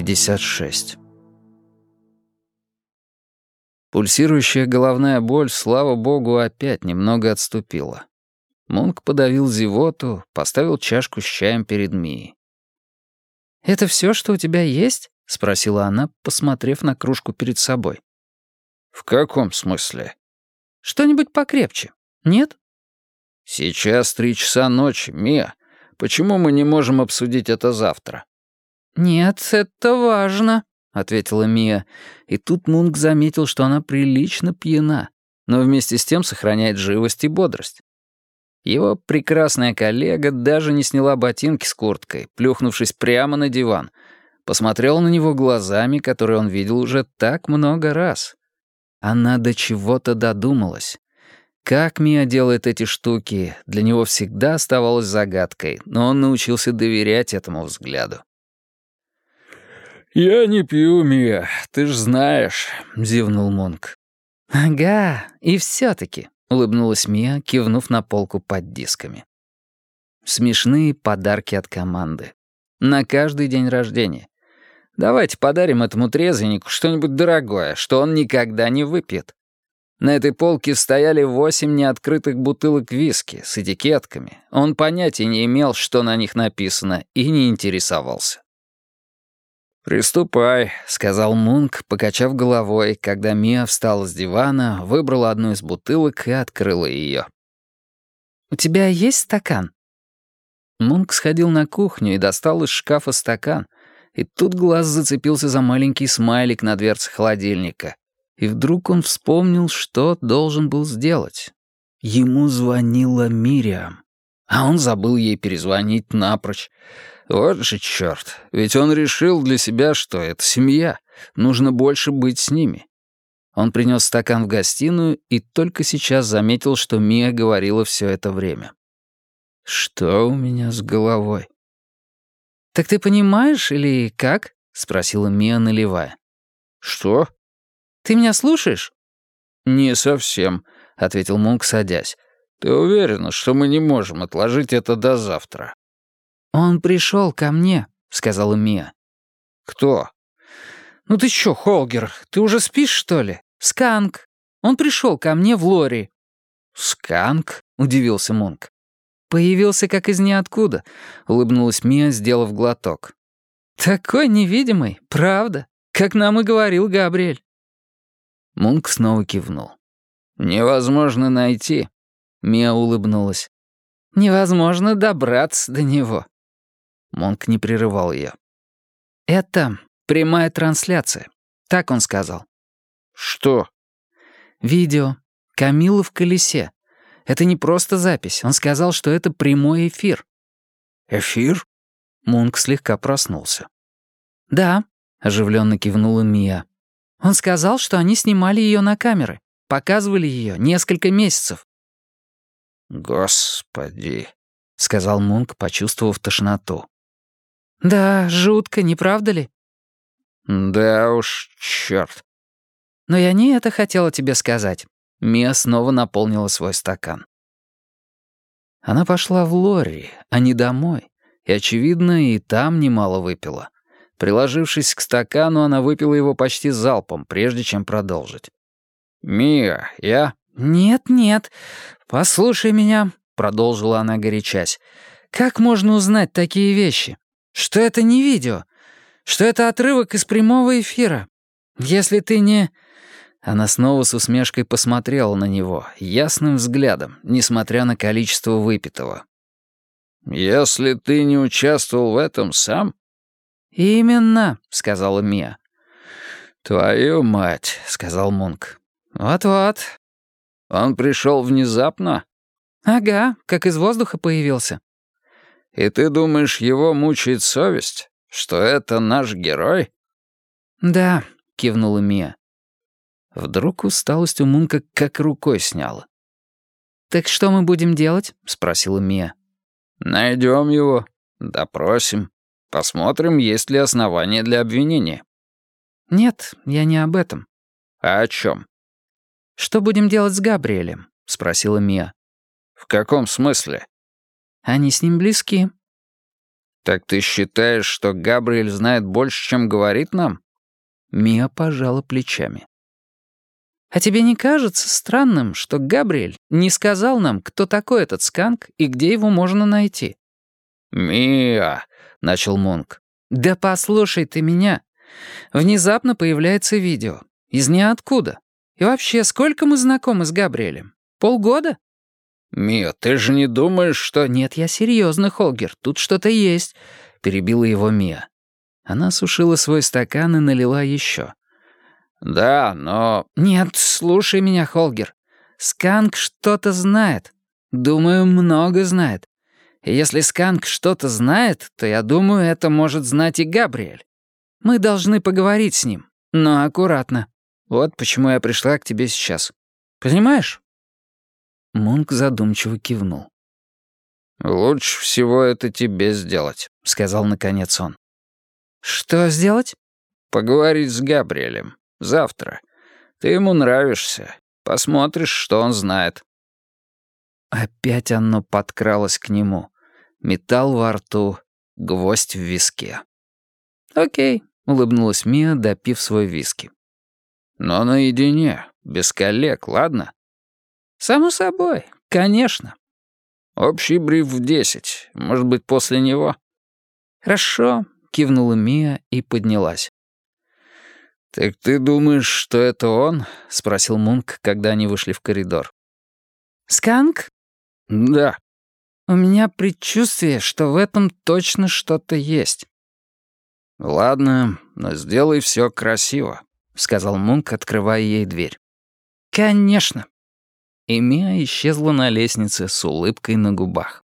56. Пульсирующая головная боль, слава богу, опять немного отступила. Мунк подавил зевоту, поставил чашку с чаем перед Мией. «Это все, что у тебя есть?» — спросила она, посмотрев на кружку перед собой. «В каком смысле?» «Что-нибудь покрепче. Нет?» «Сейчас три часа ночи, Мия. Почему мы не можем обсудить это завтра?» «Нет, это важно», — ответила Мия. И тут Мунк заметил, что она прилично пьяна, но вместе с тем сохраняет живость и бодрость. Его прекрасная коллега даже не сняла ботинки с курткой, плюхнувшись прямо на диван. Посмотрела на него глазами, которые он видел уже так много раз. Она до чего-то додумалась. Как Мия делает эти штуки, для него всегда оставалось загадкой, но он научился доверять этому взгляду. «Я не пью, Мия, ты ж знаешь», — зевнул Монк. «Ага, и все таки улыбнулась Мия, кивнув на полку под дисками. Смешные подарки от команды. На каждый день рождения. Давайте подарим этому трезвеннику что-нибудь дорогое, что он никогда не выпьет. На этой полке стояли восемь неоткрытых бутылок виски с этикетками. Он понятия не имел, что на них написано, и не интересовался. «Приступай», — сказал Мунк, покачав головой, когда Мия встала с дивана, выбрала одну из бутылок и открыла ее. «У тебя есть стакан?» Мунк сходил на кухню и достал из шкафа стакан, и тут глаз зацепился за маленький смайлик на дверце холодильника. И вдруг он вспомнил, что должен был сделать. Ему звонила Мириам, а он забыл ей перезвонить напрочь. Вот же черт, ведь он решил для себя, что это семья, нужно больше быть с ними. Он принес стакан в гостиную и только сейчас заметил, что Мия говорила все это время. «Что у меня с головой?» «Так ты понимаешь или как?» — спросила Мия, наливая. «Что?» Ты меня слушаешь?» «Не совсем», — ответил Мунк, садясь. «Ты уверена, что мы не можем отложить это до завтра?» «Он пришел ко мне», — сказала Мия. «Кто?» «Ну ты чё, Холгер, ты уже спишь, что ли? Сканк. Он пришел ко мне в лори». «Сканк?» — удивился Мунк. «Появился как из ниоткуда», — улыбнулась Мия, сделав глоток. «Такой невидимый, правда, как нам и говорил Габриэль». Мунк снова кивнул. «Невозможно найти», — Мия улыбнулась. «Невозможно добраться до него». Мунк не прерывал ее. «Это прямая трансляция», — так он сказал. «Что?» «Видео. Камила в колесе. Это не просто запись. Он сказал, что это прямой эфир». «Эфир?» Мунк слегка проснулся. «Да», — оживленно кивнула Мия. Он сказал, что они снимали ее на камеры, показывали ее несколько месяцев. «Господи», — сказал Мунк, почувствовав тошноту. «Да, жутко, не правда ли?» «Да уж, черт. «Но я не это хотела тебе сказать». Мия снова наполнила свой стакан. Она пошла в Лори, а не домой, и, очевидно, и там немало выпила. Приложившись к стакану, она выпила его почти залпом, прежде чем продолжить. «Мия, я...» «Нет-нет, послушай меня», — продолжила она горячась. «Как можно узнать такие вещи? Что это не видео? Что это отрывок из прямого эфира? Если ты не...» Она снова с усмешкой посмотрела на него, ясным взглядом, несмотря на количество выпитого. «Если ты не участвовал в этом сам, «Именно», — сказала Мия. «Твою мать», — сказал Мунк. «Вот-вот». «Он пришел внезапно?» «Ага, как из воздуха появился». «И ты думаешь, его мучает совесть? Что это наш герой?» «Да», — кивнула Мия. Вдруг усталость у Мунка как рукой сняла. «Так что мы будем делать?» — спросила Мия. «Найдем его, допросим, Посмотрим, есть ли основания для обвинения». «Нет, я не об этом». «А о чем? «Что будем делать с Габриэлем?» — спросила Мия. «В каком смысле?» «Они с ним близки». «Так ты считаешь, что Габриэль знает больше, чем говорит нам?» Мия пожала плечами. «А тебе не кажется странным, что Габриэль не сказал нам, кто такой этот сканк и где его можно найти?» «Мия!» — начал Монк. «Да послушай ты меня. Внезапно появляется видео. Из ниоткуда. И вообще, сколько мы знакомы с Габриэлем? Полгода?» «Мия, ты же не думаешь, что...» «Нет, я серьезно, Холгер, тут что-то есть», — перебила его Мия. Она осушила свой стакан и налила еще. «Да, но...» «Нет, слушай меня, Холгер. Сканк что-то знает. Думаю, много знает. И если Сканк что-то знает, то я думаю, это может знать и Габриэль. Мы должны поговорить с ним, но аккуратно. Вот почему я пришла к тебе сейчас. Понимаешь?» Мунк задумчиво кивнул. «Лучше всего это тебе сделать», — сказал наконец он. «Что сделать?» «Поговорить с Габриэлем. Завтра. Ты ему нравишься. Посмотришь, что он знает». Опять оно подкралось к нему. Металл во рту, гвоздь в виске. «Окей», — улыбнулась Мия, допив свой виски. «Но наедине, без коллег, ладно?» «Само собой, конечно». «Общий бриф в десять. Может быть, после него?» «Хорошо», — кивнула Мия и поднялась. «Так ты думаешь, что это он?» — спросил Мунк, когда они вышли в коридор. «Сканк?» «Да». «У меня предчувствие, что в этом точно что-то есть». «Ладно, но сделай все красиво», — сказал Мунк, открывая ей дверь. «Конечно». И Мия исчезла на лестнице с улыбкой на губах.